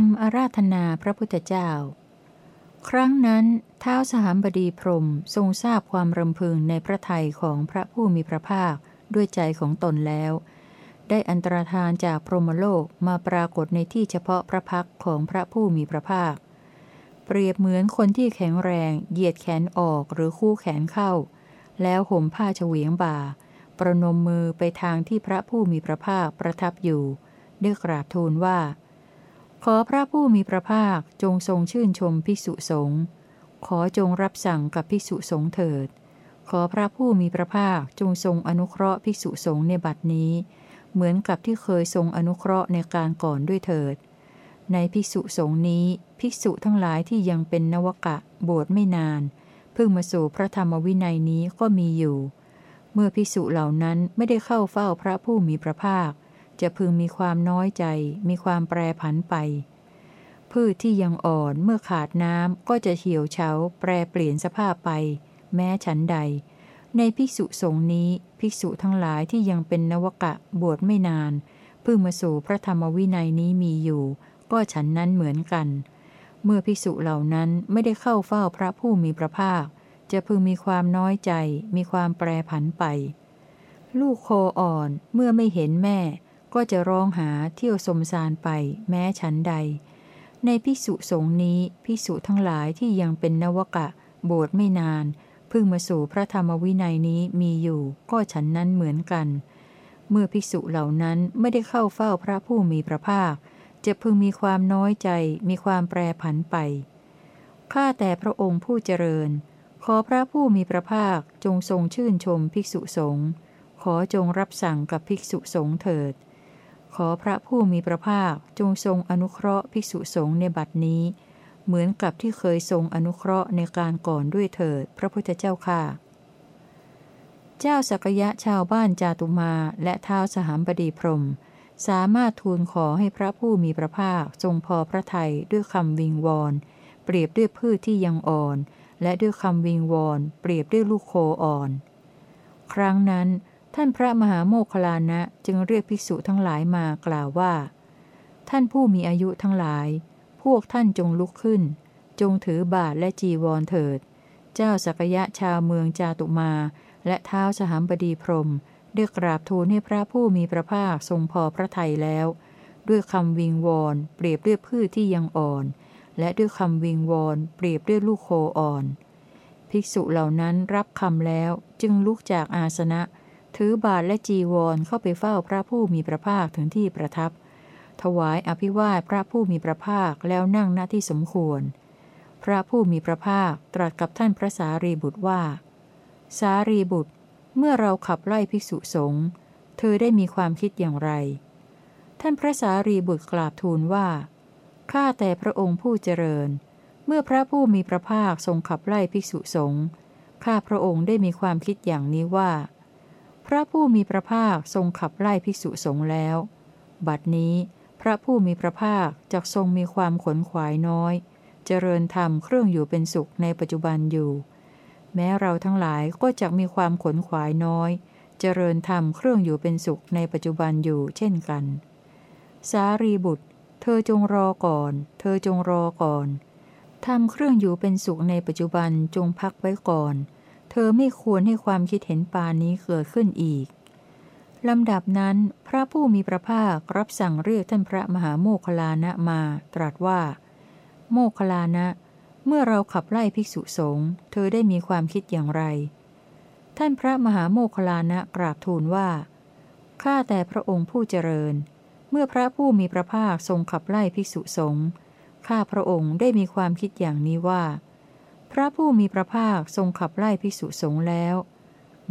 มอาราธนาพระพุทธเจ้า ครั้งนั้นเท้าสหามบดีพรมทรงทราบความรำพึงในพระทัยของพระผู้มีพระภาคด้วยใจของตนแล้ว ได้อันตรธานจากพรหมโลกมาปรากฏในที่เฉพาะพระพักของพระผู้มีพระภาค เปรียบเหมือนคนที่แข็งแรงเหยียดแขนออกหรือคู่แขนเข้า แล้วห่มผ้าเฉวียงบ่า ประนมมือไปทางที่พระผู้มีพระภาคประทับอยู่ได้กราบทูลว่า อพระผู้มีพระภาคจงทรงชื่นชมภิกษุสงฆ์ขอจงรับสั่งกับภิกษุสงฆ์เถิด ขอพระผู้มีพระภาคจงทรงอนุเคราะห์ภิกษุสงฆ์ในบัดนี้ เหมือนกับที่เคยทรงอนุเคราะห์ในการก่อนด้วยเถิด ในภิกษุสงฆ์นี้ ภิกษุทั้งหลายที่ยังเป็นนวกะบวชไม่นาน เพิ่งมาสู่พระธรรมวินัยนี้ก็มีอยู่ เมื่อภิกษุเหล่านั้นไม่ได้เข้าเฝ้าพระผู้มีพระภาค จะพึงมีความน้อยใจ มีความแปรผันไป พืชที่ยังอ่อนเมื่อขาดน้ำก็จะเหี่ยวเฉา แปรเปลี่ยนสภาพไป แม้ฉันใด ในภิกษุสงฆ์นี้ภิกษุทั้งหลายที่ยังเป็นนวกะบวชไม่นานเพิ่งมาสู่พระธรรมวินัยนี้มีอยู่ ก็ฉันนั้นเหมือนกัน เมื่อภิกษุเหล่านั้นไม่ได้เข้าเฝ้าพระผู้มีพระภาค จะพึงมีความน้อยใจ มีความแปรผันไป ลูกโคอ่อนเมื่อไม่เห็นแม่ ก็จะร้องหาเที่ยวสมสารไปแม้ฉันใด ในภิกษุสงฆ์นี้ภิกษุทั้งหลายที่ยังเป็นนวกะบวชไม่นานเพิ่งมาสู่พระธรรมวินัยนี้มีอยู่ก็ฉันนั้นเหมือนกัน เมื่อภิกษุเหล่านั้นไม่ได้เข้าเฝ้าพระผู้มีพระภาค จะพึงมีความน้อยใจมีความแปรผันไปข้าแต่พระองค์ผู้เจริญ ขอพระผู้มีพระภาคจงทรงชื่นชมภิกษุสงฆ์ขอจงรับสั่งกับภิกษุสงฆ์เถิด ขอพระผู้มีพระภาคจงทรงอนุเคราะห์ภิกษุสงฆ์ในบัดนี้ เหมือนกับที่เคยทรงอนุเคราะห์ในการก่อนด้วยเถิด พระพุทธเจ้าค่ะ เจ้าสักยะชาวบ้านจาตุมาและท้าวสหามบดีพรม สามารถทูลขอให้พระผู้มีพระภาคทรงพอพระทัยด้วยคำวิงวอนเปรียบด้วยพืชที่ยังอ่อน และด้วยคำวิงวอนเปรียบด้วยลูกโคอ่อน ครั้งนั้น ท่านพระมหาโมคลานะจึงเรียกภิกษุทั้งหลายมากล่าวว่า ท่านผู้มีอายุทั้งหลาย พวกท่านจงลุกขึ้น จงถือบาทและจีวรเถิด เจ้าสักยะชาวเมืองจาตุมา และเท้าสหามบดีพรมได้กราบทูลให้พระผู้มีพระภาคทรงพอพระทัยแล้ว ด้วยคำวิงวอนเปรียบด้วยพืชที่ยังอ่อน และด้วยคำวิงวอนเปรียบด้วยลูกโคอ่อน ภิกษุเหล่านั้นรับคำแล้วจึงลุกจากอาสนะ ถือบาทและจีวรเข้าไปเฝ้าพระผู้มีพระภาคถึงที่ประทับ ถวายอภิวาทพระผู้มีพระภาคแล้วนั่งหน้าที่สมควร พระผู้มีพระภาคตรัสกับท่านพระสารีบุตรว่า สารีบุตร เมื่อเราขับไล่ภิกษุสงฆ์เธอได้มีความคิดอย่างไร ท่านพระสารีบุตรกราบทูลว่าข้าแต่พระองค์ผู้เจริญ เมื่อพระผู้มีพระภาคทรงขับไล่ภิกษุสงฆ์ข้าพระองค์ได้มีความคิดอย่างนี้ว่า พระผู้มีพระภาคทรงขับไล่ภิกษุสงฆ์แล้ว บัดนี้พระผู้มีพระภาคจักทรงมีความขนขวายน้อย เจริญธรรมเครื่องอยู่เป็นสุขในปัจจุบันอยู่ แม้เราทั้งหลายก็จะมีความขนขวายน้อย เจริญธรรมเครื่องอยู่เป็นสุขในปัจจุบันอยู่เช่นกัน สารีบุตร เธอจงรอก่อน เธอจงรอก่อนทำเครื่องอยู่เป็นสุขในปัจจุบันจงพักไว้ก่อน เธอไม่ควรให้ความคิดเห็นปานนี้เกิดขึ้นอีกลำดับนั้น พระผู้มีพระภาครับสั่งเรียกท่านพระมหาโมคคลานะมา ตรัสว่า โมคคลานะ เมื่อเราขับไล่ภิกษุสงฆ์เธอได้มีความคิดอย่างไร ท่านพระมหาโมคคลานะกราบทูลว่าข้าแต่พระองค์ผู้เจริญ เมื่อพระผู้มีพระภาคทรงขับไล่ภิกษุสงฆ์ข้าพระองค์ได้มีความคิดอย่างนี้ว่า พระผู้มีพระภาคทรงขับไล่ภิกษุสงฆ์แล้ว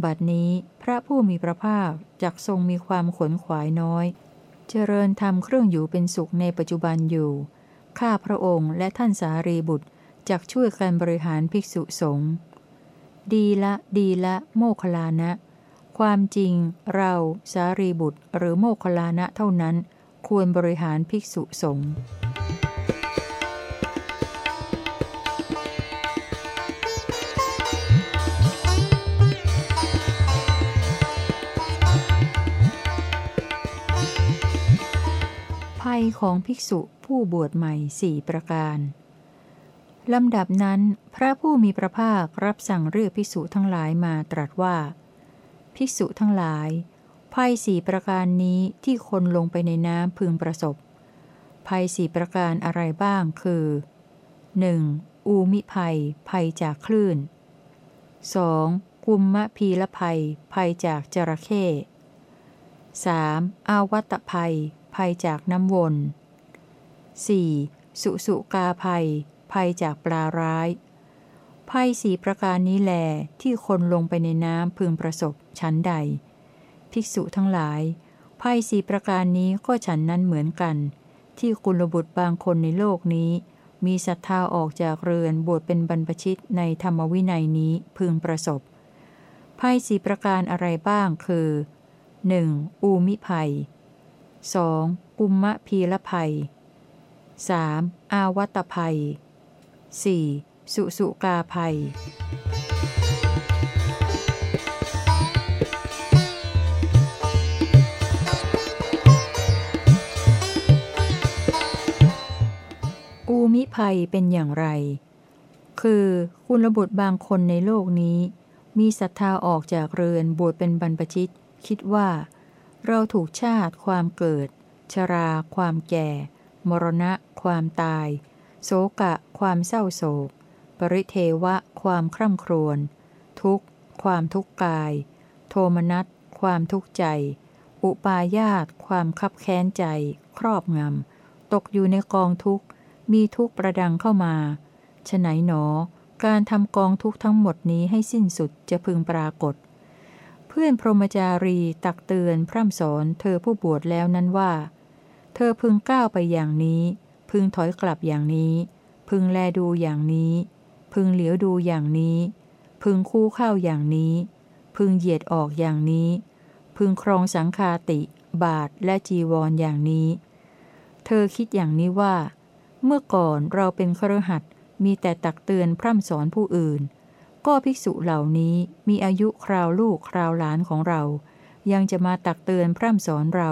บัดนี้พระผู้มีพระภาคจักทรงมีความขนขวายน้อย เจริญทำเครื่องอยู่เป็นสุขในปัจจุบันอยู่ ข้าพระองค์และท่านสารีบุตรจักช่วยกันบริหารภิกษุสงฆ์ ดีละดีละ โมคลานะ ความจริงเราสารีบุตรหรือโมคลานะเท่านั้น ควรบริหารภิกษุสงฆ์ ภายยของภิกษุผู้บวชใหม่สี่ประการ ลำดับนั้น พระผู้มีพระภาครับสั่งเรียกภิกษุทั้งหลายมาตรัสว่า ภิกษุทั้งหลาย ภัยสี่ประการนี้ที่คนลงไปในน้ำพึงประสบ ภัยสี่ประการอะไรบ้างคือ 1. อูมิภัย ภัยจากคลื่น 2. กุมมะพีละภัย ภัยจากจระเข้ 3. อาวัตภัย ภัยจากน้ำวน 4. สุสุกาภัย ภัยจากปลาร้าย ภัยสี่ประการนี้แลที่คนลงไปในน้ำพึงประสบชั้นใด ภิกษุทั้งหลาย ภัยสี่ประการนี้ก็ฉันนั้นเหมือนกัน ที่กุลบุตรบางคนในโลกนี้ มีศรัทธาออกจากเรือนบวชเป็นบรรพชิตในธรรมวินัยนี้พึงประสบ ภัยสี่ประการอะไรบ้างคือ 1. อูมิภัย 2. กุมมะพีละภัย 3. อาวัตภัย 4. สุสุกาภัยอูมิภัยเป็นอย่างไร คือคุณบุตรบางคนในโลกนี้ มีศรัทธาออกจากเรือนบวชเป็นบรรพชิต คิดว่า เราถูกชาติความเกิด ชรา ความแก่ มรณะ ความตาย โศกะ ความเศร้าโศก ปริเทวะ ความคร่ำครวญ ทุกข์ ความทุกข์กาย โทมนัส ความทุกข์ใจ อุปาญาต ความคับแค้นใจ ครอบงำ ตกอยู่ในกองทุกข์ มีทุกข์ประดังเข้ามาฉไหนหนอ การทำกองทุกข์ทั้งหมดนี้ให้สิ้นสุดจะพึงปรากฏ พื่อนพรหมจารีตักเตือนพร่ำสอนเธอผู้บวชแล้วนั้นว่า เธอพึงก้าวไปอย่างนี้ พึงถอยกลับอย่างนี้ พึงแลดูอย่างนี้ พึงเหลียวดูอย่างนี้ พึงคู่เข้าอย่างนี้ พึงเหยียดออกอย่างนี้ พึงครองสังคาติ บาทและจีวรออย่างนี้ เธอคิดอย่างนี้ว่า เมื่อก่อนเราเป็นครหัสมีแต่ตักเตือนพร่ำสอนผู้อื่น ก็ภิกษุเหล่านี้มีอายุคราวลูกคราวหลานของเรา ยังจะมาตักเตือนพร่ำสอนเรา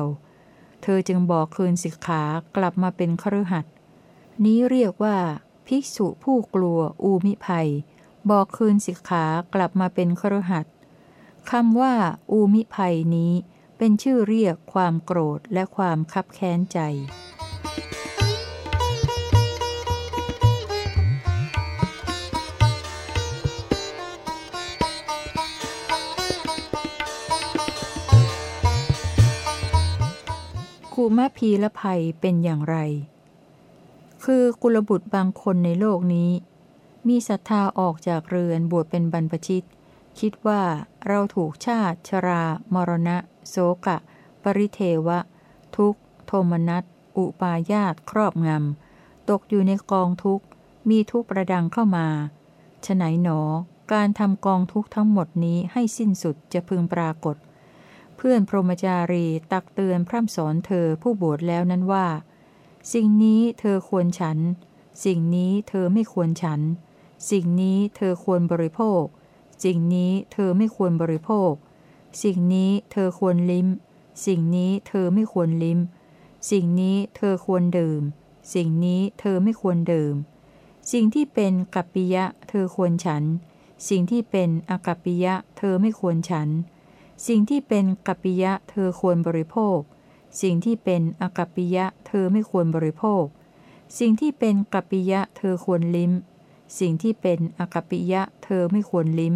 เธอจึงบอกคืนสิกขากลับมาเป็นครหัสนี้เรียกว่า ภิกษุผู้กลัวอูมิภัย บอกคืนสิกขากลับมาเป็นครหัสคำว่า อูมิภัยนี้เป็นชื่อเรียกความโกรธและความคับแค้นใจ มะพีละภัยเป็นอย่างไร คือกุลบุตรบางคนในโลกนี้ มีศรัทธาออกจากเรือนบวชเป็นบรรพชิต คิดว่าเราถูกชาติ ชรา มรณะ โสกะ ปริเทวะ ทุกโทมนัส อุปาญาตครอบงำ ตกอยู่ในกองทุกข์ มีทุกประดังเข้ามาฉไหนหนอ การทำกองทุกข์ทั้งหมดนี้ให้สิ้นสุดจะพึงปรากฏเพื่อนพรหมจารีตักเตือนพร่ำสอนเธอผู้บวชแล้วนั้นว่า สิ่งนี้เธอควรฉัน สิ่งนี้เธอไม่ควรฉัน สิ่งนี้เธอควรบริโภค สิ่งนี้เธอไม่ควรบริโภค สิ่งนี้เธอควรลิ้ม สิ่งนี้เธอไม่ควรลิ้ม สิ่งนี้เธอควรดื่ม สิ่งนี้เธอไม่ควรดื่ม สิ่งที่เป็นกัปปิยะเธอควรฉัน สิ่งที่เป็นอกัปปิยะเธอไม่ควรฉัน สิ่งที่เป็นกัปปิยะเธอควรบริโภค สิ่งที่เป็นอกัปปิยะเธอไม่ควรบริโภค สิ่งที่เป็นกัปปิยะเธอควรลิ้ม สิ่งที่เป็นอกัปปิยะเธอไม่ควรลิ้ม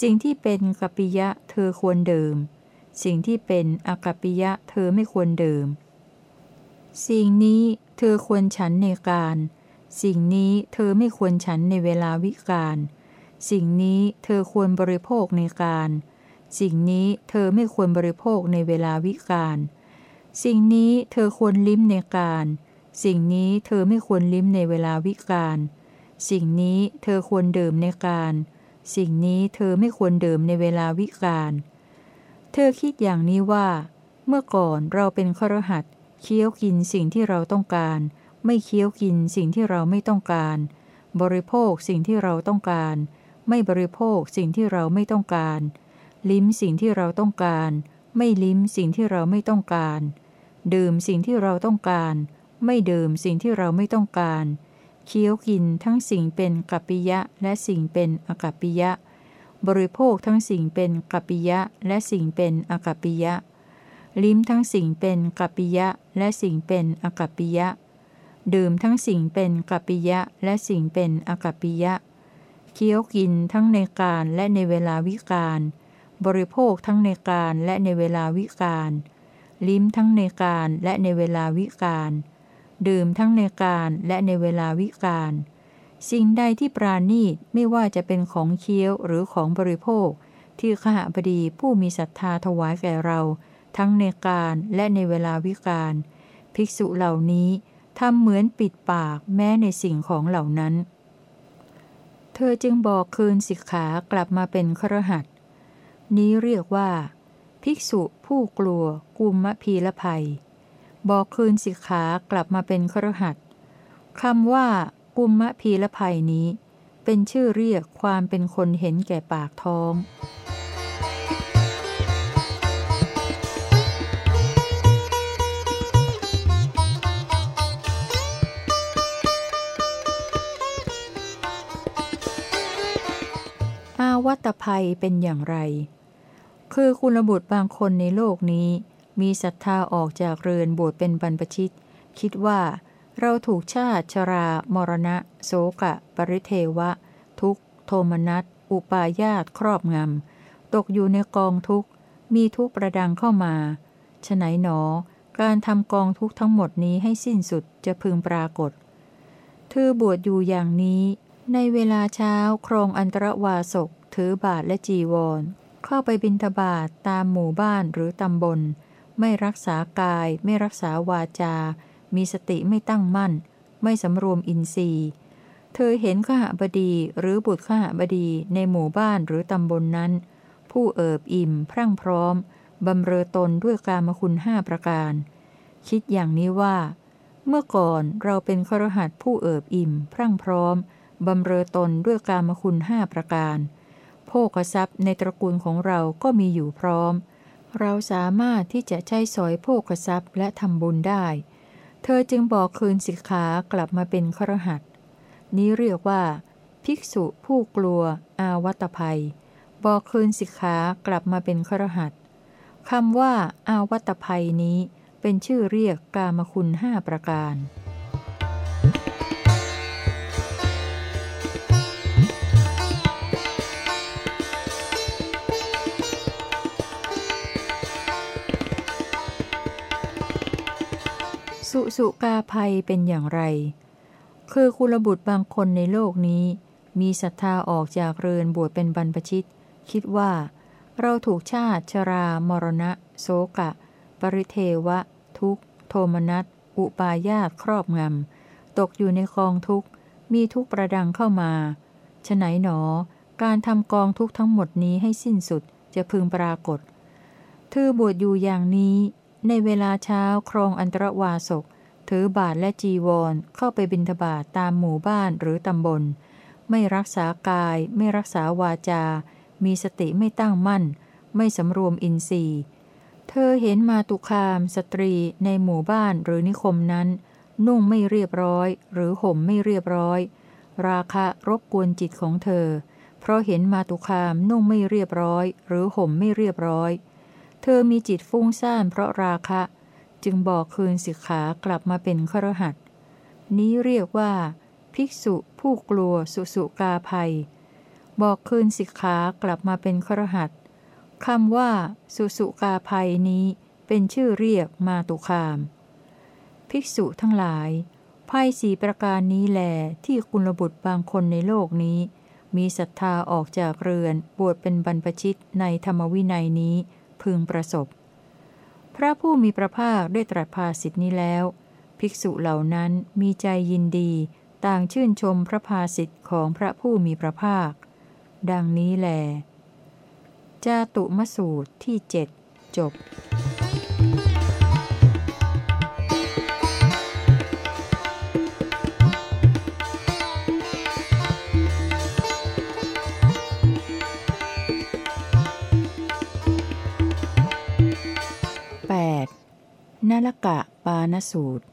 สิ่งที่เป็นกัปปิยะเธอควรดื่ม สิ่งที่เป็นอกัปปิยะเธอไม่ควรดื่ม สิ่งนี้เธอควรฉันในการ สิ่งนี้เธอไม่ควรฉันในเวลาวิกาลสิ่งนี้เธอควรบริโภคในการ สิ่งนี้เธอไม่ควรบริโภคในเวลาวิกาลสิ่งนี้เธอควรลิ้มในการ สิ่งนี้เธอไม่ควรลิ้มในเวลาวิกาลสิ่งนี้เธอควรดื่มในการ สิ่งนี้เธอไม่ควรดื่มในเวลาวิกาลเธอคิดอย่างนี้ว่า เมื่อก่อนเราเป็นครหัสเคี้ยวกินสิ่งที่เราต้องการ ไม่เคี้ยวกินสิ่งที่เราไม่ต้องการ บริโภคสิ่งที่เราต้องการ ไม่บริโภคสิ่งที่เราไม่ต้องการ ลิ้มสิ่งที่เราต้องการ ไม่ลิ้มสิ่งที่เราไม่ต้องการ ดื่มสิ่งที่เราต้องการ ไม่ดื่มสิ่งที่เราไม่ต้องการเคี้ยวกินทั้งสิ่งเป็นกัปปิยะและสิ่งเป็นอกัปปิยะ บริโภคทั้งสิ่งเป็นกัปปิยะและสิ่งเป็นอกัปปิยะ ลิ้มทั้งสิ่งเป็นกัปปิยะและสิ่งเป็นอกัปปิยะ ดื่มทั้งสิ่งเป็นกัปปิยะและสิ่งเป็นอกัปปิยะ เคี้ยวกินทั้งในการและในเวลาวิกาล บริโภคทั้งในการและในเวลาวิกาลลิ้มทั้งในการและในเวลาวิกาลดื่มทั้งในการและในเวลาวิกาลสิ่งใดที่ปราณีตไม่ว่าจะเป็นของเคี้ยวหรือของบริโภค ที่ขหบดีผู้มีศรัทธาถวายแก่เรา ทั้งในการและในเวลาวิกาลภิกษุเหล่านี้ทำเหมือนปิดปากแม้ในสิ่งของเหล่านั้น เธอจึงบอกคืนสิกขากลับมาเป็นครหัส นี้เรียกว่า ภิกษุผู้กลัวกุมมะพีละภัย บอกคืนสิกขากลับมาเป็นครหัสคำว่า กุมมะพีละภัยนี้ เป็นชื่อเรียกความเป็นคนเห็นแก่ปากท้องอาวัตภัยเป็นอย่างไร คือคุณบุตรบางคนในโลกนี้ มีศรัทธาออกจากเรือนบวชเป็นบรรพชิต คิดว่า เราถูกชาติชรา มรณะโสกะ ปริเทวะ ทุกโทมนัส อุปาญาตครอบงำ ตกอยู่ในกองทุกมีทุกประดังเข้ามาฉไหนหนอ การทำกองทุกทั้งหมดนี้ให้สิ้นสุดจะพึงปรากฏ เธอบวชอยู่อย่างนี้ ในเวลาเช้าครองอันตรวาสกถือบาทและจีวร เข้าไปบิณฑบาตตามหมู่บ้านหรือตำบล ไม่รักษากาย ไม่รักษาวาจา มีสติไม่ตั้งมั่น ไม่สำรวมอินทรีย์ เธอเห็นขหบดีหรือบุตรขหบดีในหมู่บ้านหรือตำบลนนั้น ผู้เอิบอิ่ม พรั่งพร้อมบำเรอตนด้วยกามคุณห้าประการ คิดอย่างนี้ว่า เมื่อก่อนเราเป็นครหัสผู้เอิบอิ่ม พรั่งพร้อมบำเรอตนด้วยกามคุณห้าประการ ภคทรัพย์ในตระกูลของเราก็มีอยู่พร้อม เราสามารถที่จะใช้สอยโภคทรัพย์และทำบุญได้ เธอจึงบอกคืนสิกขากลับมาเป็นครหัสนี้เรียกว่า ภิกษุผู้กลัว อาวัตภัย บอกคืนสิกขากลับมาเป็นครหัสคำว่า อาวัตภัยนี้เป็นชื่อเรียกกามคุณห้าประการ สุสุกาภัยเป็นอย่างไร คือคุลบุตรบางคนในโลกนี้ มีศรัทธาออกจากเรือนบวชเป็นบรรพชิต คิดว่า เราถูกชาติชรามรณะโสกะ ปริเทวะ ทุกโทมนัส อุปาญาตครอบงำ ตกอยู่ในกองทุกมีทุกประดังเข้ามาฉไหนหนอ การทำกองทุกทั้งหมดนี้ให้สิ้นสุดจะพึงปรากฏ เธอบวชอยู่อย่างนี้ ในเวลาเช้าครองอันตรวาสก ถือบาทและจีวรเข้าไปบิณฑบาตตามหมู่บ้านหรือตำบล ไม่รักษากาย ไม่รักษาวาจา มีสติไม่ตั้งมั่น ไม่สำรวมอินทรีย์ เธอเห็นมาตุคามสตรีในหมู่บ้านหรือนิคมนั้น นุ่งไม่เรียบร้อย หรือห่มไม่เรียบร้อย ราคะรบกวนจิตของเธอ เพราะเห็นมาตุคามนุ่งไม่เรียบร้อย หรือห่มไม่เรียบร้อย เธอมีจิตฟุ้งซ่านเพราะราคะ จึงบอกคืนสิกขากลับมาเป็นขรหัสนี้เรียกว่า ภิกษุผู้กลัวสุสุกาภัย บอกคืนสิกขากลับมาเป็นขรหัสคำว่า สุสุกาภัยนี้เป็นชื่อเรียกมาตุคาม ภิกษุทั้งหลายภัยสีประการนี้แลที่กุลบุตรบางคนในโลกนี้ มีศรัทธาออกจากเรือนบวชเป็นบรรพชิตในธรรมวินัยนี้ พึงประสบ พระผู้มีพระภาคได้ตรัสภาสิทธินี้แล้ว ภิกษุเหล่านั้นมีใจยินดี ต่างชื่นชมพระภาสิทธิ์ของพระผู้มีพระภาค ดังนี้แล จาตุมสูตรที่เจ็ดจบ นลกะปานสูตร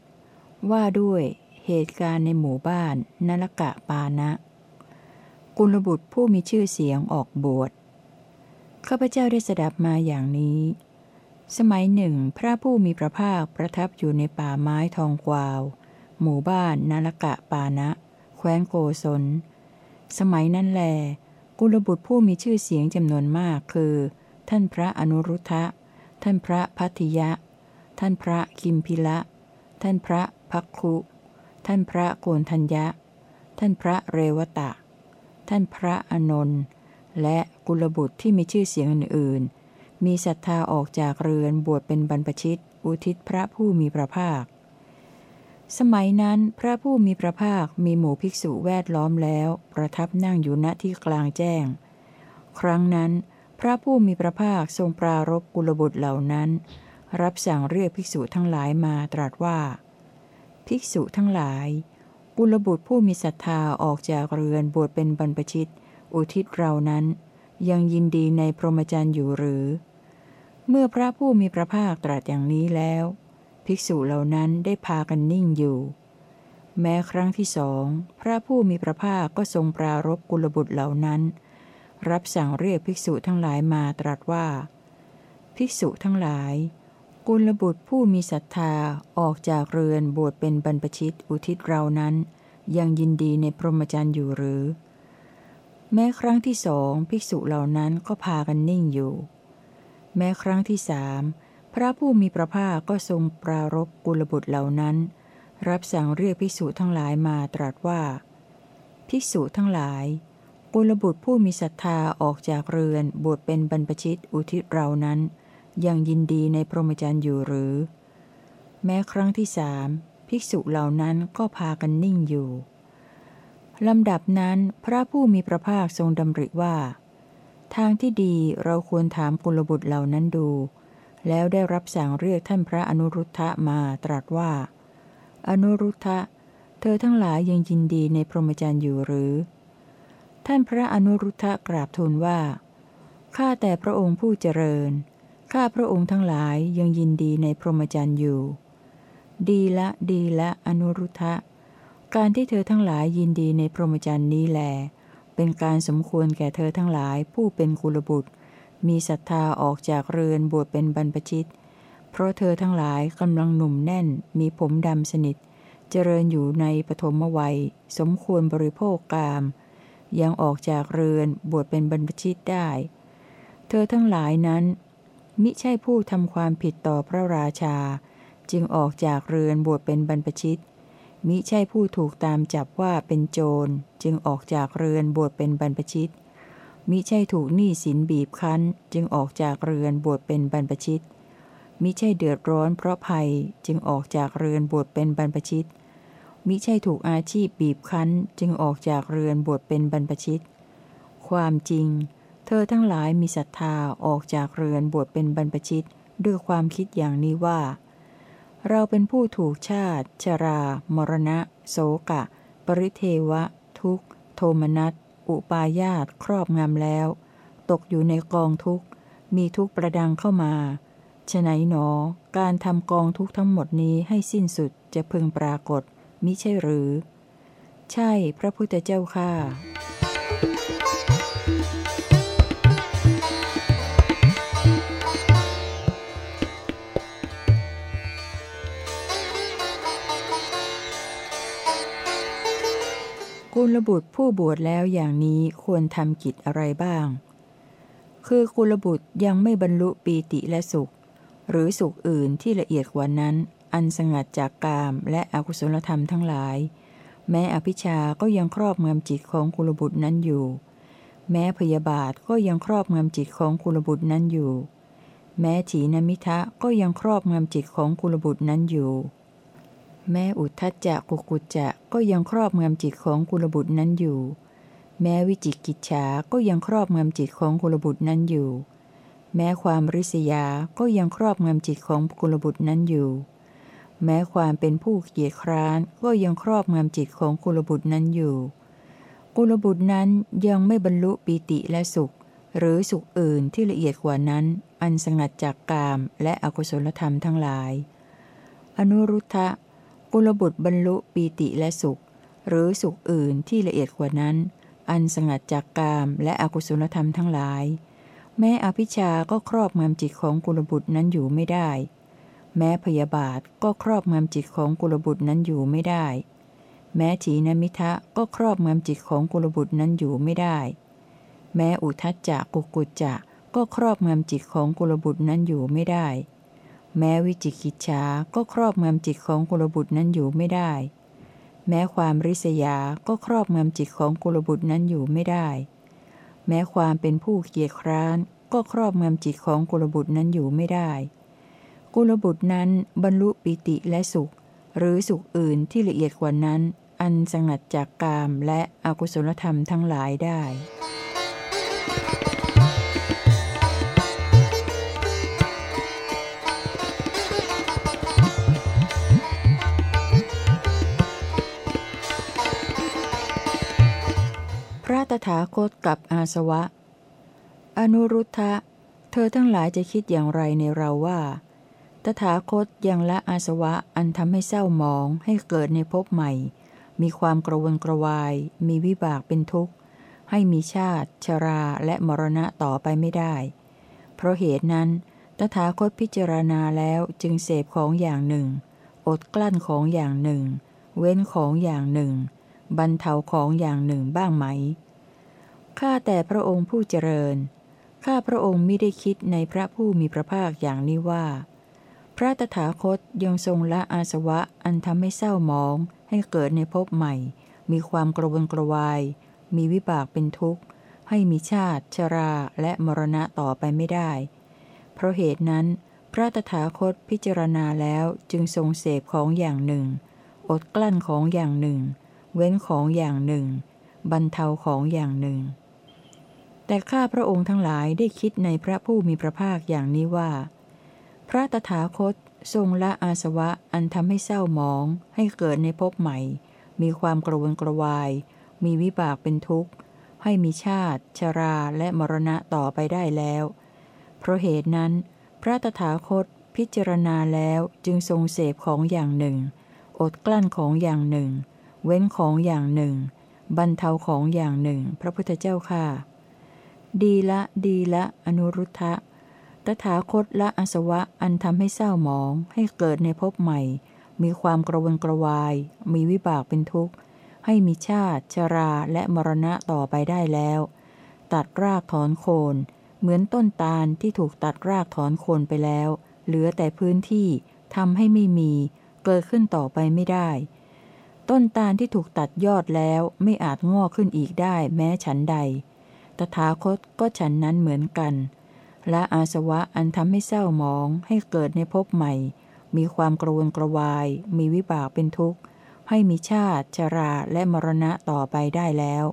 ว่าด้วยเหตุการณ์ในหมู่บ้านนลกะปานะ กุลบุตรผู้มีชื่อเสียงออกบวชข้าพเจ้าได้สดับมาอย่างนี้ สมัยหนึ่งพระผู้มีพระภาคประทับอยู่ในป่าไม้ทองกวาว หมู่บ้านนลกะปานะ แคว้นโกศล สมัยนั้นแล กุลบุตรผู้มีชื่อเสียงจำนวนมากคือ ท่านพระอนุรุทธะ ท่านพระพัทยะ ท่านพระคิมพิละ ท่านพระพักคุ ท่านพระโกนทัญญะ ท่านพระเรวตะ ท่านพระอนนท์และกุลบุตรที่มีชื่อเสียงอื่นๆ มีศรัทธาออกจากเรือนบวชเป็นบรรพชิต อุทิศพระผู้มีพระภาค สมัยนั้นพระผู้มีพระภาคมีหมู่ภิกษุแวดล้อมแล้ว ประทับนั่งอยู่ณที่กลางแจ้ง ครั้งนั้น พระผู้มีพระภาคทรงปรารบกุลบุตรเหล่านั้น รับสั่งเรียกภิกษุทั้งหลายมาตรัสว่า ภิกษุทั้งหลายกุลบุตรผู้มีศรัทธาออกจากเรือนบวชเป็นบรรพชิต อุทิศเรานั้น ยังยินดีในพรหมจรรย์อยู่หรือ เมื่อพระผู้มีพระภาคตรัสอย่างนี้แล้ว ภิกษุเหล่านั้นได้พากันนิ่งอยู่ แม้ครั้งที่สอง พระผู้มีพระภาคก็ทรงปรารบกุลบุตรเหล่านั้น รับสั่งเรียกภิกษุทั้งหลายมาตรัสว่า ภิกษุทั้งหลาย กุลบุตรผู้มีศรัทธาออกจากเรือนบวชเป็นบรรพชิตอุทิศเรานั้น ยังยินดีในพรหมจรรย์อยู่หรือ แม้ครั้งที่สองภิกษุเหล่านั้นก็พากันนิ่งอยู่ แม้ครั้งที่สามพระผู้มีพระภาคก็ทรงปรารบกุลบุตรเหล่านั้น รับสั่งเรียกภิกษุทั้งหลายมาตรัสว่า ภิกษุทั้งหลาย กุลบุตรผู้มีศรัทธาออกจากเรือนบวชเป็นบรรพชิตอุทิศเรานั้น ยังยินดีในพรหมจรรย์อยู่หรือ แม้ครั้งที่สามภิกษุเหล่านั้นก็พากันนิ่งอยู่ลำดับนั้นพระผู้มีพระภาคทรงดำริว่า ทางที่ดีเราควรถามกุลบุตรเหล่านั้นดู แล้วได้รับสั่งเรียกท่านพระอนุรุทธะมาตรัสว่า อนุรุทธะ เธอทั้งหลายยังยินดีในพรหมจรรย์อยู่หรือ ท่านพระอนุรุทธะกราบทูลว่าข้าแต่พระองค์ผู้เจริญ ข้าพระองค์ทั้งหลายยังยินดีในพรหมจรรย์อยู่ ดีละดีละอนุรุทธะ การที่เธอทั้งหลายยินดีในพรหมจรรย์นี้แล เป็นการสมควรแก่เธอทั้งหลายผู้เป็นกุลบุตร มีศรัทธาออกจากเรือนบวชเป็นบรรพชิต เพราะเธอทั้งหลายกำลังหนุ่มแน่น มีผมดำสนิท เจริญอยู่ในปฐมวัย สมควรบริโภคกาม ยังออกจากเรือนบวชเป็นบรรพชิตได้ เธอทั้งหลายนั้น มิใช่ผู้ทำความผิดต่อพระราชา จึงออกจากเรือนบวชเป็นบรรพชิต มิใช่ผู้ถูกตามจับว่าเป็นโจร จึงออกจากเรือนบวชเป็นบรรพชิต มิใช่ถูกหนี้สินบีบคั้น จึงออกจากเรือนบวชเป็นบรรพชิต มิใช่เดือดร้อนเพราะภัยจึงออกจากเรือนบวชเป็นบรรพชิต มิใช่ถูกอาชีพบีบคั้น จึงออกจากเรือนบวชเป็นบรรพชิต ความจริง ธอทั้งหลายมีศรัทธาออกจากเรือนบวชเป็นบรรพชิตด้วยความคิดอย่างนี้ว่า เราเป็นผู้ถูกชาติ ชรา มรณะ โสกะ ปริเทวะ ทุกโทมนัส อุปาญาตครอบงำแล้ว ตกอยู่ในกองทุกมีทุกประดังเข้ามาฉไหนหนอ การทำกองทุกทั้งหมดนี้ให้สิ้นสุดจะพึงปรากฏมิใช่หรือ ใช่พระพุทธเจ้าค่า กุลบุตรผู้บวชแล้วอย่างนี้ควรทำกิจอะไรบ้าง คือกุลบุตรยังไม่บรรลุปีติและสุข หรือสุขอื่นที่ละเอียดกว่านั้น อันสงัดจากกามและอกุศลธรรมทั้งหลาย แม้อภิชาก็ยังครอบงำจิตของกุลบุตรนั้นอยู่ แม้พยาบาทก็ยังครอบงำจิตของกุลบุตรนั้นอยู่ แม้ถีนมิทะก็ยังครอบงำจิตของกุลบุตรนั้นอยู่ แม้อุทธัจจะกุกุจจะก็ยังครอบงำจิตของกุลบุตรนั้นอยู่ แม้วิจิกิจฉาก็ยังครอบงำจิตของกุลบุตรนั้นอยู่ แม้ความริษยาก็ยังครอบงำจิตของกุลบุตรนั้นอยู่ แม้ความเป็นผู้เกียจคร้านก็ยังครอบงำจิตของกุลบุตรนั้นอยู่ กุลบุตรนั้นยังไม่บรรลุปีติและสุข หรือสุขอื่นที่ละเอียดกว่านั้น อันสงัดจากกามและอกุศลธรรมทั้งหลาย อนุรุทธะ กุลบุตรบรรลุปีติและสุข หรือสุขอื่นที่ละเอียดกว่านั้น อันสงัดจากกามและอกุศลธรรมทั้งหลาย แม้อภิชาก็ครอบงำจิตของกุลบุตรนั้นอยู่ไม่ได้ แม้พยาบาทก็ครอบงำจิตของกุลบุตรนั้นอยู่ไม่ได้ แม้ถีนมิทะก็ครอบงำจิตของกุลบุตรนั้นอยู่ไม่ได้ แม้อุทัจจะกุกุจจะก็ครอบงำจิตของกุลบุตรนั้นอยู่ไม่ได้ แม้วิจิกิจฉาก็ครอบงำจิตของกุลบุตรนั้นอยู่ไม่ได้ แม้ความริษยาก็ครอบงำจิตของกุลบุตรนั้นอยู่ไม่ได้ แม้ความเป็นผู้เกียจคร้านก็ครอบงำจิตของกุลบุตรนั้นอยู่ไม่ได้ กุลบุตรนั้นบรรลุปิติและสุข หรือสุขอื่นที่ละเอียดกว่านั้น อันสงัดจากกามและอกุศลธรรมทั้งหลายได้ ตถาคตกับอาสวะ อนุรุทธะ เธอทั้งหลายจะคิดอย่างไรในเราว่า ตถาคตยังละอาสวะอันทำให้เศร้าหมองให้เกิดในภพใหม่ มีความกระวนกระวาย มีวิบากเป็นทุกข์ ให้มีชาติ ชราและมรณะต่อไปไม่ได้ เพราะเหตุนั้น ตถาคตพิจารณาแล้วจึงเสพของอย่างหนึ่ง อดกลั้นของอย่างหนึ่ง เว้นของอย่างหนึ่งบรรเทาของอย่างหนึ่งบ้างไหม ข้าแต่พระองค์ผู้เจริญ ข้าพระองค์ไม่ได้คิดในพระผู้มีพระภาคอย่างนี้ว่า พระตถาคตยังทรงละอาสวะอันทำให้เศร้าหมองให้เกิดในภพใหม่ มีความกระวนกระวาย มีวิบากเป็นทุกข์ ให้มีชาติชราและมรณะต่อไปไม่ได้ เพราะเหตุนั้น พระตถาคตพิจารณาแล้วจึงทรงเสพของอย่างหนึ่ง อดกลั้นของอย่างหนึ่ง เว้นของอย่างหนึ่ง บรรเทาของอย่างหนึ่ง แต่ข้าพระองค์ทั้งหลายได้คิดในพระผู้มีพระภาคอย่างนี้ว่า พระตถาคตทรงละอาสวะอันทำให้เศร้าหมอง ให้เกิดในภพใหม่ มีความกระวนกระวาย มีวิบากเป็นทุกข์ ให้มีชาติ ชราและมรณะต่อไปได้แล้ว เพราะเหตุนั้น พระตถาคตพิจารณาแล้วจึงทรงเสพของอย่างหนึ่ง อดกลั้นของอย่างหนึ่ง เว้นของอย่างหนึ่ง บรรเทาของอย่างหนึ่ง พระพุทธเจ้าค่ะ ดีละ ดีละ อนุรุทธะตถาคตละอสวะอันทำให้เศร้าหมอง ให้เกิดในภพใหม่ มีความกระวนกระวาย มีวิบากเป็นทุกข์ ให้มีชาติชราและมรณะต่อไปได้แล้ว ตัดรากถอนโคน เหมือนต้นตาลที่ถูกตัดรากถอนโคนไปแล้ว เหลือแต่พื้นที่ทำให้ไม่มี เกิดขึ้นต่อไปไม่ได้ ต้นตาลที่ถูกตัดยอดแล้วไม่อาจงอกขึ้นอีกได้แม้ฉันใด ตถาคตก็ฉันนั้นเหมือนกัน และอาสวะอันทำให้เศร้าหมองให้เกิดในภพใหม่ มีความกระวนกระวาย มีวิบากเป็นทุกข์ ให้มีชาติ ชราและมรณะต่อไปได้แล้ว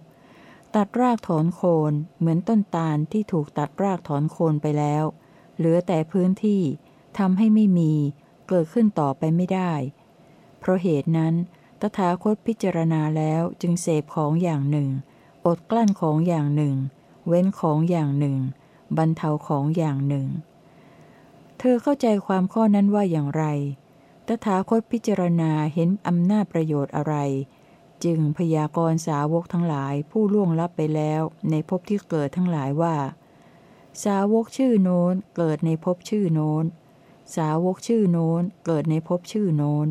ตัดรากถอนโคนเหมือนต้นตาลที่ถูกตัดรากถอนโคนไปแล้ว เหลือแต่พื้นที่ทำให้ไม่มี เกิดขึ้นต่อไปไม่ได้ เพราะเหตุนั้น ตถาคตพิจารณาแล้วจึงเสพของอย่างหนึ่ง อดกลั้นของอย่างหนึ่ง เว้นของอย่างหนึ่ง บรรเทาของอย่างหนึ่ง เธอเข้าใจความข้อนั้นว่าอย่างไร ตถาคตพิจารณาเห็นอำนาจประโยชน์อะไร จึงพยากรณ์สาวกทั้งหลายผู้ล่วงลับไปแล้วในภพที่เกิดทั้งหลายว่า สาวกชื่อโน้นเกิดในภพชื่อโน้น สาวกชื่อโน้นเกิดในภพชื่อโน้น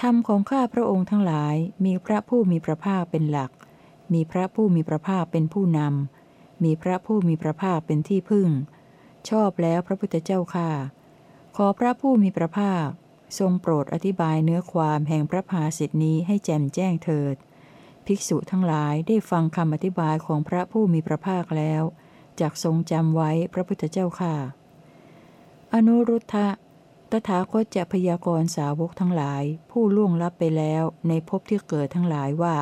ธรรมของข้าพระองค์ทั้งหลายมีพระผู้มีพระภาคเป็นหลัก มีพระผู้มีพระภาคเป็นผู้นำ มีพระผู้มีพระภาคเป็นที่พึ่ง ชอบแล้วพระพุทธเจ้าค่าขอพระผู้มีพระภาค ทรงโปรดอธิบายเนื้อความแห่งพระภาสิทธินี้ให้แจ่มแจ้งเถิด ภิกษุทั้งหลายได้ฟังคำอธิบายของพระผู้มีพระภาคแล้วจากทรงจำไว้พระพุทธเจ้าค่ะ อนุรุทธะตถาคตจะพยากรณ์สาวกทั้งหลาย ผู้ล่วงลับไปแล้วในภพที่เกิดทั้งหลายว่า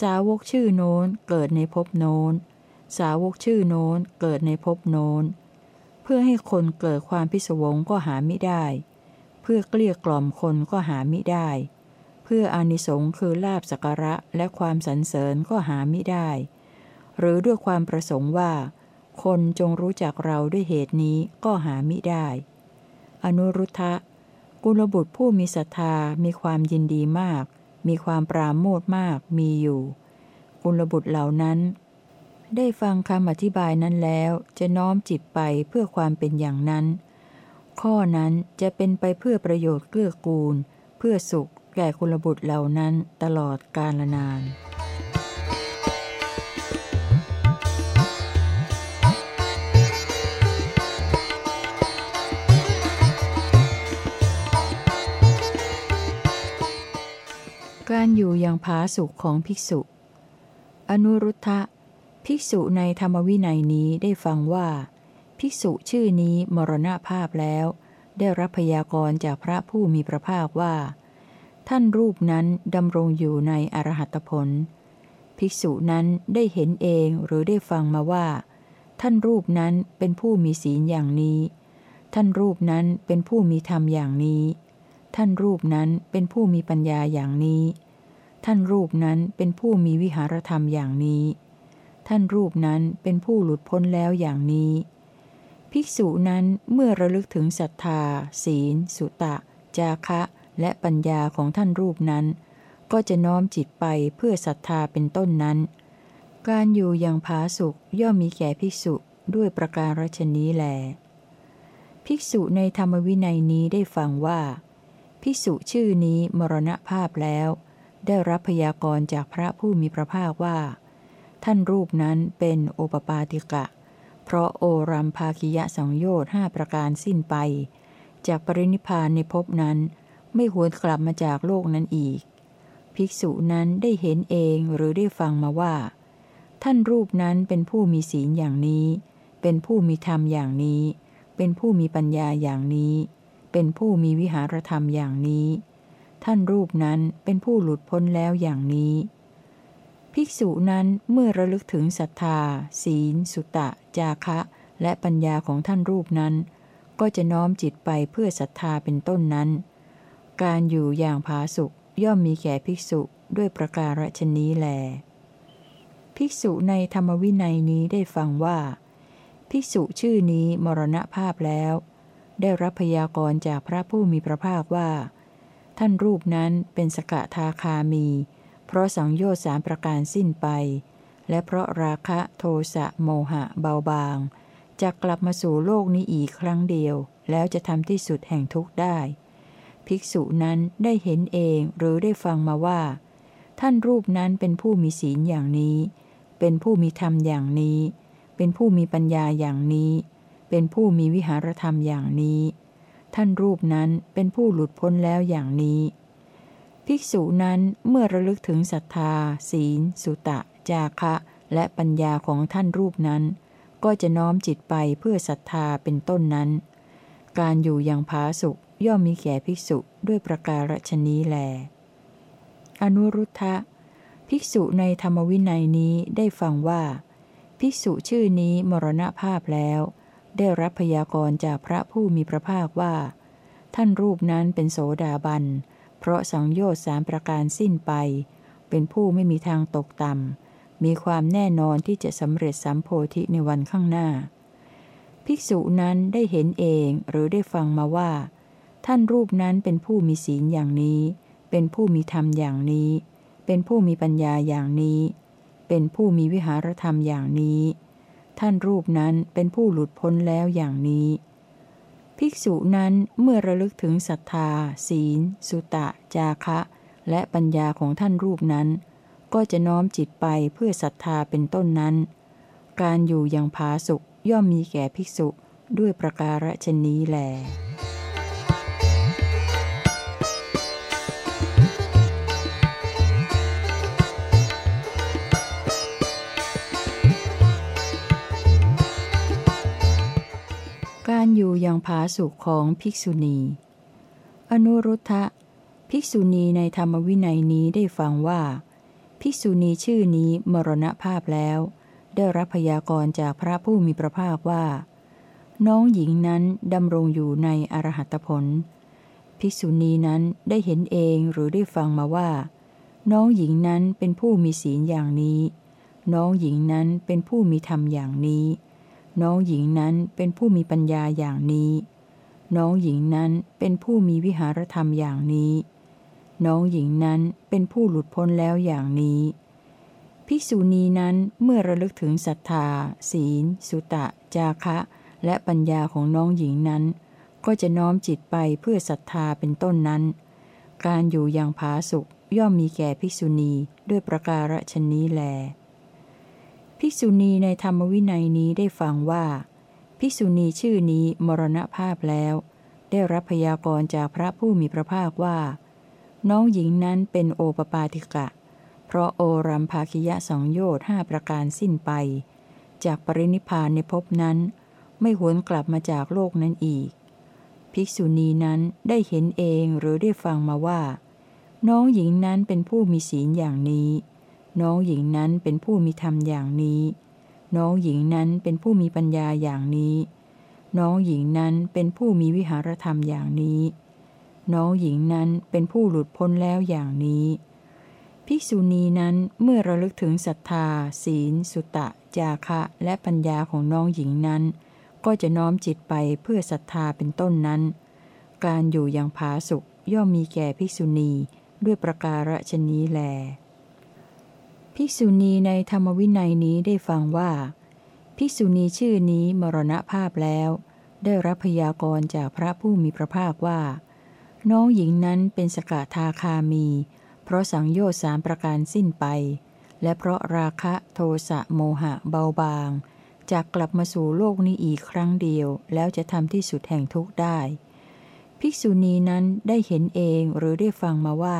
สาวกชื่อโน้นเกิดในภพโน้น สาวกชื่อโน้นเกิดในภพโน้น เพื่อให้คนเกิดความพิศวงก็หาไม่ได้ เพื่อเกลี้ยกล่อมคนก็หาไม่ได้ เพื่ออานิสงค์คือลาบสักระและความสรรเสริญก็หาไม่ได้ หรือด้วยความประสงค์ว่า คนจงรู้จักเราด้วยเหตุนี้ก็หาไม่ได้ อนุรุทธะกุลบุตรผู้มีศรัทธามีความยินดีมาก มีความปราโมทมากมีอยู่กุลบุตรเหล่านั้น ได้ฟังคำอธิบายนั้นแล้วจะน้อมจิตไปเพื่อความเป็นอย่างนั้น ข้อนั้นจะเป็นไปเพื่อประโยชน์เกื้อกูล เพื่อสุขแก่กุลบุตรเหล่านั้นตลอดกาลนาน การอยู่อย่างผาสุขของภิกษุ อนุรุทธะ ภิกษุในธรรมวินัยนี้ได้ฟังว่า ภิกษุชื่อนี้มรณภาพแล้ว ได้รับพยากรณ์จากพระผู้มีพระภาคว่า ท่านรูปนั้นดำรงอยู่ในอรหัตผล ภิกษุนั้นได้เห็นเองหรือได้ฟังมาว่า ท่านรูปนั้นเป็นผู้มีศีลอย่างนี้ ท่านรูปนั้นเป็นผู้มีธรรมอย่างนี้ ท่านรูปนั้นเป็นผู้มีปัญญาอย่างนี้ ท่านรูปนั้นเป็นผู้มีวิหารธรรมอย่างนี้ ท่านรูปนั้นเป็นผู้หลุดพ้นแล้วอย่างนี้ ภิกษุนั้นเมื่อระลึกถึงศรัทธา ศีล สุตะ จาคะ และปัญญาของท่านรูปนั้น ก็จะน้อมจิตไปเพื่อศรัทธาเป็นต้นนั้น การอยู่อย่างผาสุกย่อมมีแก่ภิกษุด้วยประการฉนี้แล ภิกษุในธรรมวินัยนี้ได้ฟังว่า ภิกษุชื่อนี้มรณภาพแล้ว ได้รับพยากรณ์จากพระผู้มีพระภาคว่า ท่านรูปนั้นเป็นโอปปาติกะ เพราะโอรัมภาคิยะสังโยชน์ห้าประการสิ้นไป จากปรินิพพานในภพนั้นไม่หวนกลับมาจากโลกนั้นอีก ภิกษุนั้นได้เห็นเองหรือได้ฟังมาว่า ท่านรูปนั้นเป็นผู้มีศีลอย่างนี้ เป็นผู้มีธรรมอย่างนี้ เป็นผู้มีปัญญาอย่างนี้ เป็นผู้มีวิหารธรรมอย่างนี้ ท่านรูปนั้นเป็นผู้หลุดพ้นแล้วอย่างนี้ ภิกษุนั้นเมื่อระลึกถึงศรัทธา ศีล สุตะ จาคะ และปัญญาของท่านรูปนั้น ก็จะน้อมจิตไปเพื่อศรัทธาเป็นต้นนั้น การอยู่อย่างผาสุกย่อมมีแก่ภิกษุด้วยประการฉนี้แล ภิกษุในธรรมวินัยนี้ได้ฟังว่า ภิกษุชื่อนี้มรณภาพแล้ว ได้รับพยากรณ์จากพระผู้มีพระภาคว่า ท่านรูปนั้นเป็นสกทาคามี เพราะสังโยชน์สามประการสิ้นไป และเพราะราคะโทสะโมหะเบาบาง จะกลับมาสู่โลกนี้อีกครั้งเดียว แล้วจะทำที่สุดแห่งทุกข์ได้ ภิกษุนั้นได้เห็นเองหรือได้ฟังมาว่า ท่านรูปนั้นเป็นผู้มีศีลอย่างนี้ เป็นผู้มีธรรมอย่างนี้ เป็นผู้มีปัญญาอย่างนี้ เป็นผู้มีวิหารธรรมอย่างนี้ ท่านรูปนั้นเป็นผู้หลุดพ้นแล้วอย่างนี้ ภิกษุนั้นเมื่อระลึกถึงศรัทธา ศีล สุตะ จาคะ และปัญญาของท่านรูปนั้น ก็จะน้อมจิตไปเพื่อศรัทธาเป็นต้นนั้น การอยู่อย่างผาสุกย่อมมีแก่ภิกษุด้วยประการฉนี้แล อนุรุทธะ ภิกษุในธรรมวินัยนี้ได้ฟังว่า ภิกษุชื่อนี้มรณภาพแล้ว ได้รับพยากรณ์จากพระผู้มีพระภาคว่า ท่านรูปนั้นเป็นโสดาบัน เพราะสังโยชน์สามประการสิ้นไป เป็นผู้ไม่มีทางตกต่ำ มีความแน่นอนที่จะสำเร็จสัมโพธิในวันข้างหน้า ภิกษุนั้นได้เห็นเองหรือได้ฟังมาว่า ท่านรูปนั้นเป็นผู้มีศีลอย่างนี้ เป็นผู้มีธรรมอย่างนี้ เป็นผู้มีปัญญาอย่างนี้ เป็นผู้มีวิหารธรรมอย่างนี้ ท่านรูปนั้นเป็นผู้หลุดพ้นแล้วอย่างนี้ ภิกษุนั้นเมื่อระลึกถึงศรัทธา ศีล สุตะ จาคะ และปัญญาของท่านรูปนั้น ก็จะน้อมจิตไปเพื่อศรัทธาเป็นต้นนั้น การอยู่อย่างผาสุกย่อมมีแก่ภิกษุด้วยประการฉนี้แล การอยู่อย่างผาสุกของภิกษุณี อนุรุทธะ ภิกษุณีในธรรมวินัยนี้ได้ฟังว่า ภิกษุณีชื่อนี้มรณภาพแล้ว ได้รับพยากรณ์จากพระผู้มีพระภาคว่า น้องหญิงนั้นดำรงอยู่ในอรหัตผล ภิกษุณีนั้นได้เห็นเองหรือได้ฟังมาว่า น้องหญิงนั้นเป็นผู้มีศีลอย่างนี้ น้องหญิงนั้นเป็นผู้มีธรรมอย่างนี้ น้องหญิงนั้นเป็นผู้มีปัญญาอย่างนี้ น้องหญิงนั้นเป็นผู้มีวิหารธรรมอย่างนี้ น้องหญิงนั้นเป็นผู้หลุดพ้นแล้วอย่างนี้ ภิกษุณีนั้นเมื่อระลึกถึงศรัทธา ศีล สุตะ จาคะ และปัญญาของน้องหญิงนั้น ก็จะน้อมจิตไปเพื่อศรัทธาเป็นต้นนั้น การอยู่อย่างผาสุกย่อมมีแก่ภิกษุณีด้วยประการฉนี้แล ภิกษุณีในธรรมวินัยนี้ได้ฟังว่า ภิกษุณีชื่อนี้มรณภาพแล้ว ได้รับพยากรณ์จากพระผู้มีพระภาคว่า น้องหญิงนั้นเป็นโอปปาติกะ เพราะโอรัมภาคิยะสองโยธห้าประการสิ้นไป จากปรินิพานในภพนั้น ไม่หวนกลับมาจากโลกนั้นอีก ภิกษุณีนั้นได้เห็นเองหรือได้ฟังมาว่า น้องหญิงนั้นเป็นผู้มีศีลอย่างนี้ น้องหญิงนั้นเป็นผู้มีธรรมอย่างนี้ น้องหญิงนั้นเป็นผู้มีปัญญาอย่างนี้ น้องหญิงนั้นเป็นผู้มีวิหารธรรมอย่างนี้ น้องหญิงนั้นเป็นผู้หลุดพ้นแล้วอย่างนี้ ภิกษุณีนั้นเมื่อระลึกถึงศรัทธา ศีล สุตะ จาคะ และปัญญาของน้องหญิงนั้น ก็จะน้อมจิตไปเพื่อศรัทธาเป็นต้นนั้น การอยู่อย่างผาสุกย่อมมีแก่ภิกษุณีด้วยประการฉนี้แล ภิกษุณีในธรรมวินัยนี้ได้ฟังว่า ภิกษุณีชื่อนี้มรณภาพแล้ว ได้รับพยากรณ์จากพระผู้มีพระภาคว่า น้องหญิงนั้นเป็นสกทาคามี เพราะสังโยชน์สามประการสิ้นไป และเพราะราคะโทสะโมหะเบาบางจากกลับมาสู่โลกนี้อีกครั้งเดียว แล้วจะทำที่สุดแห่งทุกข์ได้ ภิกษุณีนั้นได้เห็นเองหรือได้ฟังมาว่า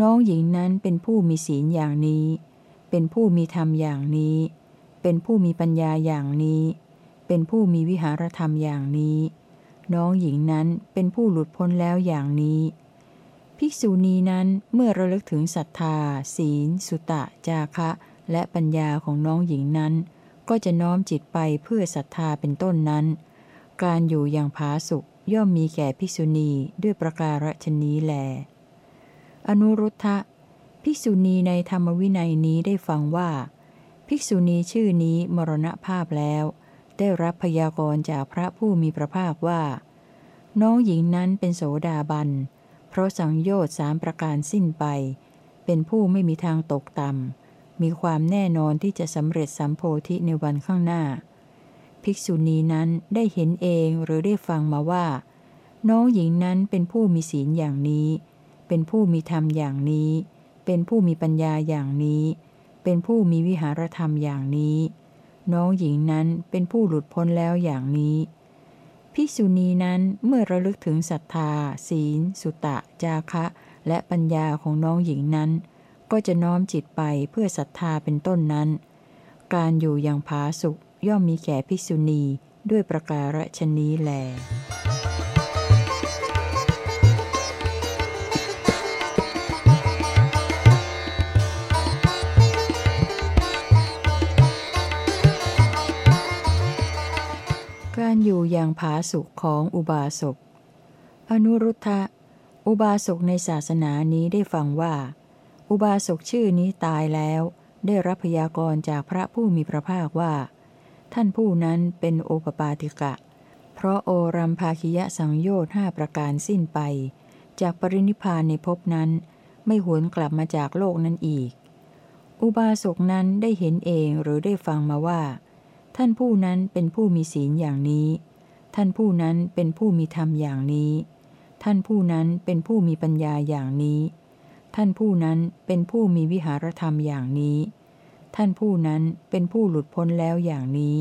น้องหญิงนั้นเป็นผู้มีศีลอย่างนี้ เป็นผู้มีธรรมอย่างนี้ เป็นผู้มีปัญญาอย่างนี้ เป็นผู้มีวิหารธรรมอย่างนี้ น้องหญิงนั้นเป็นผู้หลุดพ้นแล้วอย่างนี้ ภิกษุณีนั้นเมื่อระลึกถึงศรัทธา ศีล สุตะ จาคะ และปัญญาของน้องหญิงนั้น ก็จะน้อมจิตไปเพื่อศรัทธาเป็นต้นนั้น การอยู่อย่างผาสุกย่อมมีแก่ภิกษุณีด้วยประการฉนี้แล อนุรุทธะ ภิกษุณีในธรรมวินัยนี้ได้ฟังว่า ภิกษุณีชื่อนี้มรณภาพแล้ว ได้รับพยากรณ์จากพระผู้มีพระภาคว่า น้องหญิงนั้นเป็นโสดาบัน เพราะสังโยชน์สามประการสิ้นไป เป็นผู้ไม่มีทางตกต่ำ มีความแน่นอนที่จะสำเร็จสัมโพธิในวันข้างหน้า ภิกษุณีนั้นได้เห็นเองหรือได้ฟังมาว่า น้องหญิงนั้นเป็นผู้มีศีลอย่างนี้ เป็นผู้มีธรรมอย่างนี้ เป็นผู้มีปัญญาอย่างนี้ เป็นผู้มีวิหารธรรมอย่างนี้ น้องหญิงนั้นเป็นผู้หลุดพ้นแล้วอย่างนี้ ภิกษุณีนั้นเมื่อระลึกถึงศรัทธา ศีล สุตะ จาคะ และปัญญาของน้องหญิงนั้น ก็จะน้อมจิตไปเพื่อศรัทธาเป็นต้นนั้น การอยู่อย่างผาสุกย่อมมีแก่ภิกษุณีด้วยประการฉนี้แล อยู่อย่างผาสุกของอุบาสก อนุรุทธะ อุบาสกในศาสนานี้ได้ฟังว่า อุบาสกชื่อนี้ตายแล้ว ได้รับพยากรณ์จากพระผู้มีพระภาคว่า ท่านผู้นั้นเป็นโอปปาติกะ เพราะโอรัมภาคิยะสังโยชน์ห้าประการสิ้นไป จากปรินิพานในภพนั้น ไม่หวนกลับมาจากโลกนั้นอีก อุบาสกนั้นได้เห็นเองหรือได้ฟังมาว่า ท่านผู้นั้นเป็นผู้มีศีลอย่างนี้ ท่านผู้นั้นเป็นผู้มีธรรมอย่างนี้ ท่านผู้นั้นเป็นผู้มีปัญญาอย่างนี้ ท่านผู้นั้นเป็นผู้มีวิหารธรรมอย่างนี้ ท่านผู้นั้นเป็นผู้หลุดพ้นแล้วอย่างนี้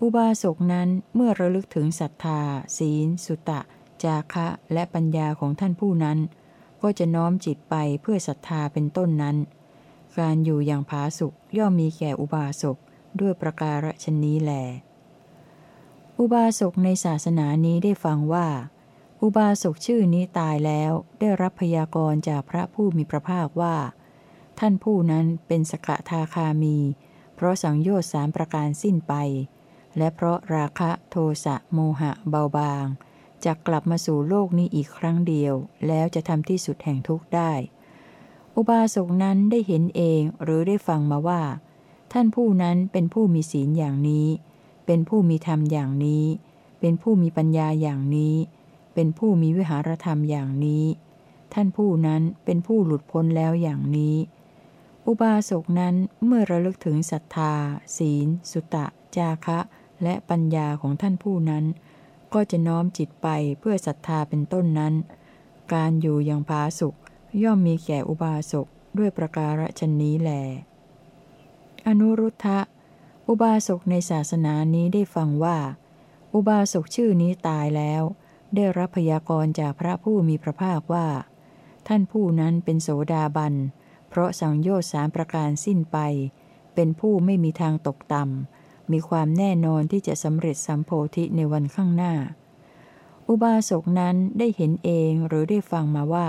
อุบาสกนั้นเมื่อระลึกถึงศรัทธา ศีล สุตะ จาคะ และปัญญาของท่านผู้นั้น ก็จะน้อมจิตไปเพื่อศรัทธาเป็นต้นนั้น การอยู่อย่างผาสุกย่อมมีแก่อุบาสก ด้วยประการฉนี้แล อุบาสกในศาสนานี้ได้ฟังว่า อุบาสกชื่อนี้ตายแล้วได้รับพยากรณ์จากพระผู้มีพระภาคว่า ท่านผู้นั้นเป็นสกทาคามี เพราะสังโยชน์สามประการสิ้นไป และเพราะราคะโทสะโมหะเบาบางจะกลับมาสู่โลกนี้อีกครั้งเดียว แล้วจะทำที่สุดแห่งทุกข์ได้ อุบาสกนั้นได้เห็นเองหรือได้ฟังมาว่า ท่านผู้นั้นเป็นผู้มีศีลอย่างนี้ เป็นผู้มีธรรมอย่างนี้ เป็นผู้มีปัญญาอย่างนี้ เป็นผู้มีวิหารธรรมอย่างนี้ ท่านผู้นั้นเป็นผู้หลุดพ้นแล้วอย่างนี้ อุบาสกนั้นเมื่อระลึกถึงศรัทธา ศีล สุตะ จาคะ และปัญญาของท่านผู้นั้น ก็จะน้อมจิตไปเพื่อศรัทธาเป็นต้นนั้น การอยู่อย่างผาสุกย่อมมีแก่อุบาสกด้วยประการฉนนี้แล อนุรุทธะ อุบาสกในศาสนานี้ได้ฟังว่า อุบาสกชื่อนี้ตายแล้ว ได้รับพยากรณ์จากพระผู้มีพระภาคว่า ท่านผู้นั้นเป็นโสดาบัน เพราะสังโยชน์สามประการสิ้นไป เป็นผู้ไม่มีทางตกต่ำ มีความแน่นอนที่จะสำเร็จสัมโพธิในวันข้างหน้า อุบาสกนั้นได้เห็นเองหรือได้ฟังมาว่า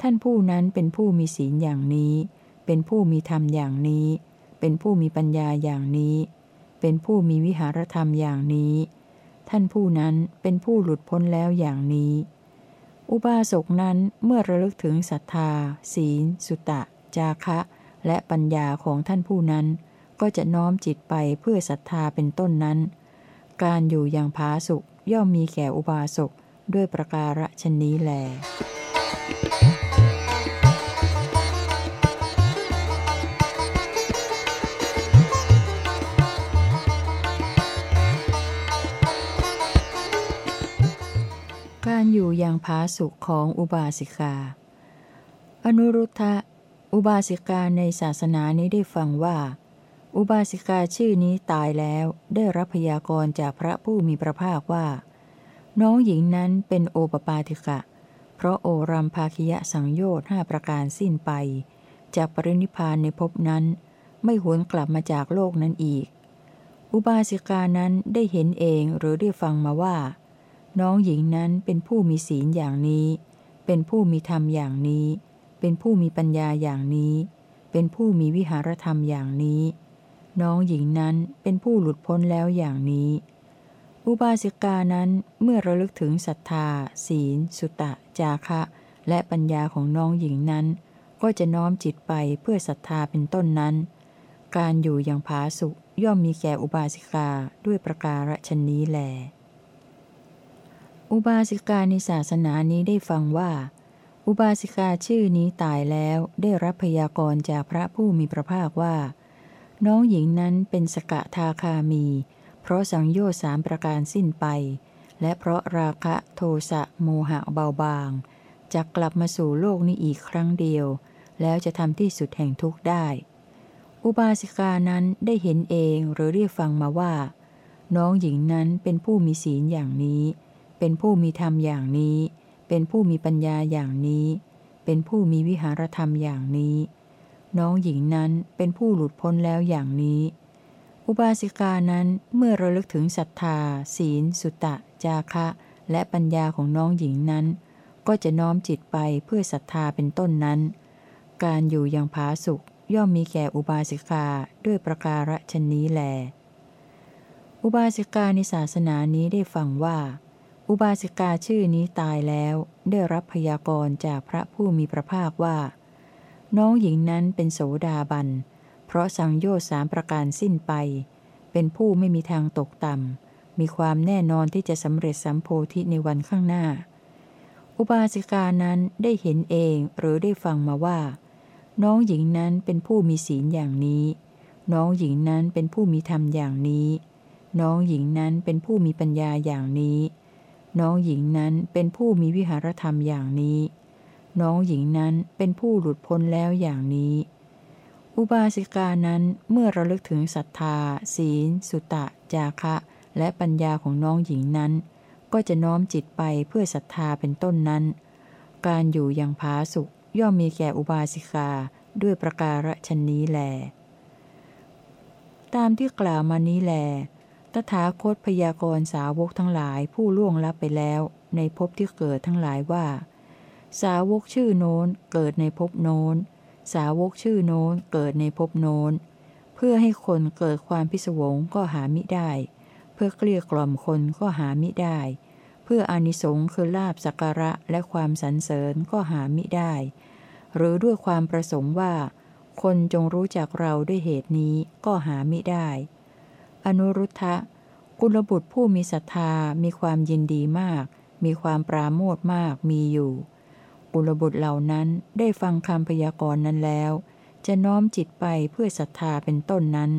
ท่านผู้นั้นเป็นผู้มีศีลอย่างนี้เป็นผู้มีธรรมอย่างนี้ เป็นผู้มีปัญญาอย่างนี้ เป็นผู้มีวิหารธรรมอย่างนี้ ท่านผู้นั้นเป็นผู้หลุดพ้นแล้วอย่างนี้ อุบาสกนั้นเมื่อระลึกถึงศรัทธา ศีล สุตะ จาคะ และปัญญาของท่านผู้นั้น ก็จะน้อมจิตไปเพื่อศรัทธาเป็นต้นนั้น การอยู่อย่างผาสุกย่อมมีแก่อุบาสกด้วยประการฉนี้แล อยู่อย่างผาสุกของอุบาสิกา อนุรุทธะ อุบาสิกาในศาสนานี้ได้ฟังว่า อุบาสิกาชื่อนี้ตายแล้วได้รับพยากรณ์จากพระผู้มีพระภาคว่า น้องหญิงนั้นเป็นโอปปาติกะ เพราะโอรัมภาคิยะสังโยชน์ห้าประการสิ้นไป จากปรินิพานในภพนั้น ไม่หวนกลับมาจากโลกนั้นอีก อุบาสิกานั้นได้เห็นเองหรือได้ฟังมาว่า น้องหญิงนั้นเป็นผู้มีศีลอย่างนี้ เป็นผู้มีธรรมอย่างนี้ เป็นผู้มีปัญญาอย่างนี้ เป็นผู้มีวิหารธรรมอย่างนี้ น้องหญิงนั้นเป็นผู้หลุดพ้นแล้วอย่างนี้ อุบาสิกานั้นเมื่อระลึกถึงศรัทธา ศีล สุตะ จาคะ และปัญญาของน้องหญิงนั้น ก็จะน้อมจิตไปเพื่อศรัทธาเป็นต้นนั้น การอยู่อย่างผาสุกย่อมมีแก่อุบาสิกาด้วยประการฉนี้แล อุบาสิกาในศาสนานี้ได้ฟังว่า อุบาสิกาชื่อนี้ตายแล้วได้รับพยากรณ์จากพระผู้มีพระภาคว่า น้องหญิงนั้นเป็นสกทาคามี เพราะสังโยชน์สามประการสิ้นไป และเพราะราคะโทสะโมหะเบาบางจะกลับมาสู่โลกนี้อีกครั้งเดียว แล้วจะทำที่สุดแห่งทุกข์ได้ อุบาสิกานั้นได้เห็นเองหรือเรียกฟังมาว่า น้องหญิงนั้นเป็นผู้มีศีลอย่างนี้ เป็นผู้มีธรรมอย่างนี้ เป็นผู้มีปัญญาอย่างนี้ เป็นผู้มีวิหารธรรมอย่างนี้ น้องหญิงนั้นเป็นผู้หลุดพ้นแล้วอย่างนี้ อุบาสิกานั้นเมื่อระลึกถึงศรัทธา ศีล สุตะ จาคะ และปัญญาของน้องหญิงนั้น ก็จะน้อมจิตไปเพื่อศรัทธาเป็นต้นนั้น การอยู่อย่างผาสุกย่อมมีแก่อุบาสิกาด้วยประการฉนี้แล อุบาสิกาในศาสนานี้ได้ฟังว่า อุบาสิกาชื่อนี้ตายแล้วได้รับพยากรณ์จากพระผู้มีพระภาคว่า น้องหญิงนั้นเป็นโสดาบัน เพราะสังโยชน์สามประการสิ้นไป เป็นผู้ไม่มีทางตกต่ำ มีความแน่นอนที่จะสำเร็จสัมโพธิในวันข้างหน้า อุบาสิกานั้นได้เห็นเองหรือได้ฟังมาว่า น้องหญิงนั้นเป็นผู้มีศีลอย่างนี้ น้องหญิงนั้นเป็นผู้มีธรรมอย่างนี้ น้องหญิงนั้นเป็นผู้มีปัญญาอย่างนี้ น้องหญิงนั้นเป็นผู้มีวิหารธรรมอย่างนี้ น้องหญิงนั้นเป็นผู้หลุดพ้นแล้วอย่างนี้ อุบาสิกานั้นเมื่อระลึกถึงศรัทธา ศีล สุตะ จาคะ และปัญญาของน้องหญิงนั้น ก็จะน้อมจิตไปเพื่อศรัทธาเป็นต้นนั้น การอยู่อย่างผาสุกย่อมมีแก่อุบาสิกาด้วยประการฉนี้แล ตามที่กล่าวมานี้แล ตถาคตพยากรณ์สาวกทั้งหลายผู้ล่วงลับไปแล้ว ในภพที่เกิดทั้งหลายว่า สาวกชื่อโน้นเกิดในภพโน้น สาวกชื่อโน้นเกิดในภพโน้น เพื่อให้คนเกิดความพิศวงก็หามิได้ เพื่อเกลี้ยกล่อมคนก็หามิได้ เพื่ออนิสงส์คือลาบสักการะและความสรรเสริญก็หามิได้ หรือด้วยความประสงค์ว่า คนจงรู้จักเราด้วยเหตุนี้ก็หามิได้ อนุรุทธะกุลบุตรผู้มีศรัทธามีความยินดีมาก มีความปราโมทมากมีอยู่กุลบุตรเหล่านั้นได้ฟังคำพยากรณ์นั้นแล้ว จะน้อมจิตไปเพื่อศรัทธาเป็นต้นนั้น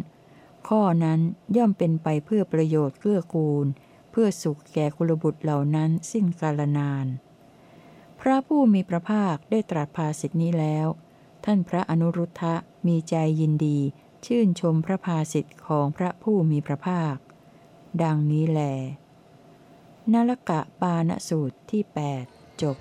ข้อนั้นย่อมเป็นไปเพื่อประโยชน์เกื้อกูล เพื่อสุขแก่กุลบุตรเหล่านั้นสิ้นกาลนาน พระผู้มีพระภาคได้ตรัสภาสิทธินี้แล้ว ท่านพระอนุรุทธะมีใจยินดี ชื่นชมพระภาสิทธิ์ของพระผู้มีพระภาค ดังนี้แลนลกะปานสูตรที่ 8 จบ